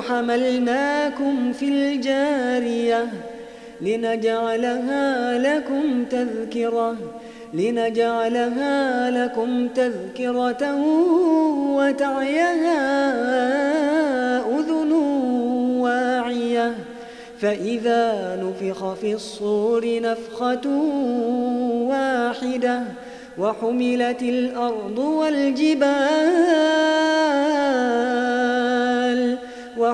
حملناكم في الجارية لنجعلها لكم تذكرة لنجعلها لكم تذكرة وتعيها أذن واعية. فإذا نفخ في الصور نفخة واحدة وحملت الأرض والجبال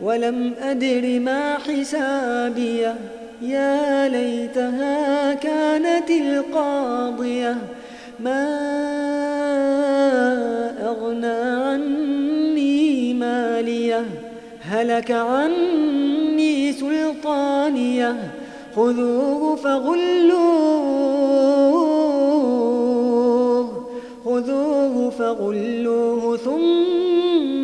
ولم أدر ما حسابيه يا ليتها كانت القاضية ما أغنى عني ماليه هلك عني سلطانيه خذوه فغلوه. خذوه فغلوه ثم